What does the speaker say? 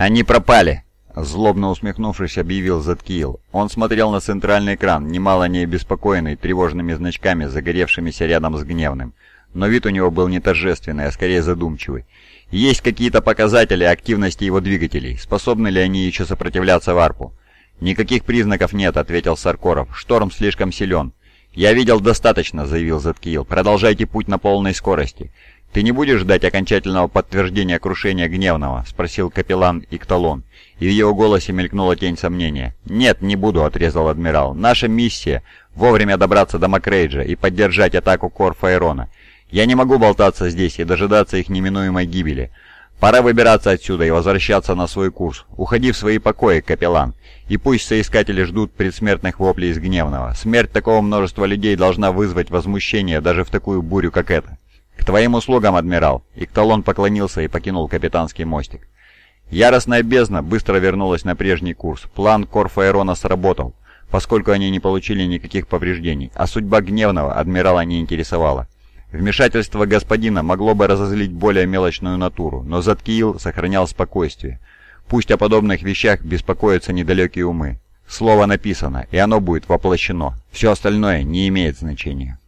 «Они пропали!» Злобно усмехнувшись, объявил Заткиил. Он смотрел на центральный экран, немало не обеспокоенный тревожными значками, загоревшимися рядом с гневным. Но вид у него был не торжественный, а скорее задумчивый. Есть какие-то показатели активности его двигателей. Способны ли они еще сопротивляться варпу? «Никаких признаков нет», — ответил Саркоров. «Шторм слишком силен». «Я видел достаточно», — заявил Заткиил. «Продолжайте путь на полной скорости». «Ты не будешь ждать окончательного подтверждения крушения Гневного?» — спросил капеллан Икталон, и в его голосе мелькнула тень сомнения. «Нет, не буду», — отрезал адмирал. «Наша миссия — вовремя добраться до Макрейджа и поддержать атаку Корфаэрона. Я не могу болтаться здесь и дожидаться их неминуемой гибели. Пора выбираться отсюда и возвращаться на свой курс. Уходи в свои покои, капеллан. И пусть соискатели ждут предсмертных воплей из Гневного. Смерть такого множества людей должна вызвать возмущение даже в такую бурю, как эта». «К твоим услугам, адмирал!» Икталон поклонился и покинул капитанский мостик. Яростная бездна быстро вернулась на прежний курс. План Корфаэрона сработал, поскольку они не получили никаких повреждений, а судьба гневного адмирала не интересовала. Вмешательство господина могло бы разозлить более мелочную натуру, но Заткиил сохранял спокойствие. Пусть о подобных вещах беспокоятся недалекие умы. Слово написано, и оно будет воплощено. Все остальное не имеет значения.